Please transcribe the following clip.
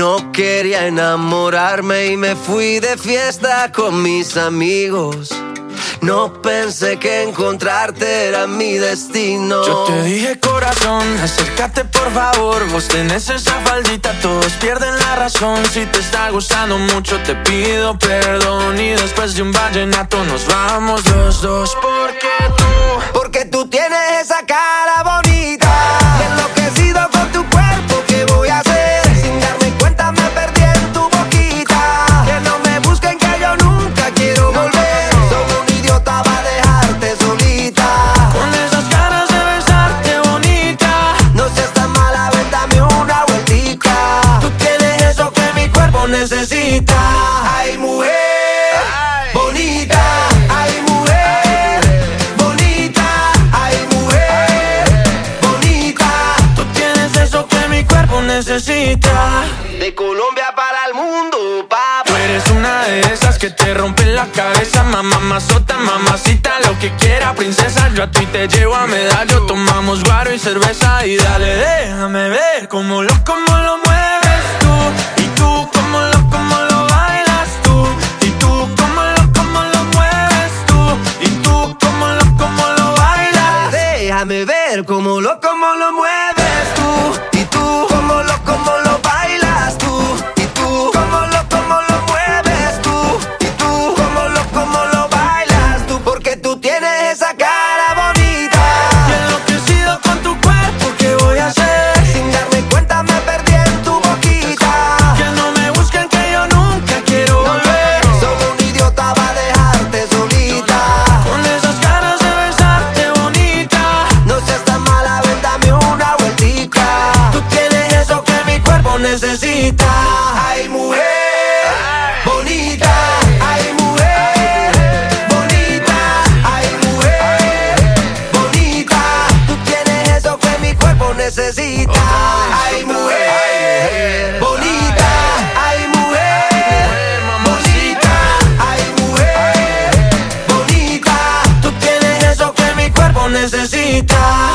No quería enamorarme y me fui de fiesta con mis amigos. No pensé que encontrarte era mi destino. Yo te dije corazón, acércate por favor. Vos tenés esa faldita, todos pierden la razón. Si te está gustando mucho, te pido perdón. Y después de un vallenato nos vamos los dos. Porque tú, necesita. Ay, mujer. Bonita, ay mujer, bonita, ay mujer, bonita. Tú tienes eso que mi cuerpo necesita. De Colombia para el mundo, papá. Tú eres una de esas que te rompen la cabeza, mamá, mazota, mamacita, lo que quiera, princesa. Yo a ti te llevo a medallo, tomamos guaro y cerveza y dale, déjame ver cómo lo, cómo lo Cómo lo, cómo lo mueves Ay, mujer bonita. Ay, mujer bonita. Ay, mujer bonita. Tú tienes eso que mi cuerpo necesita. Ay, mujer bonita. Ay, mujer bonita. Ay, mujer bonita. Tú tienes eso que mi cuerpo necesita.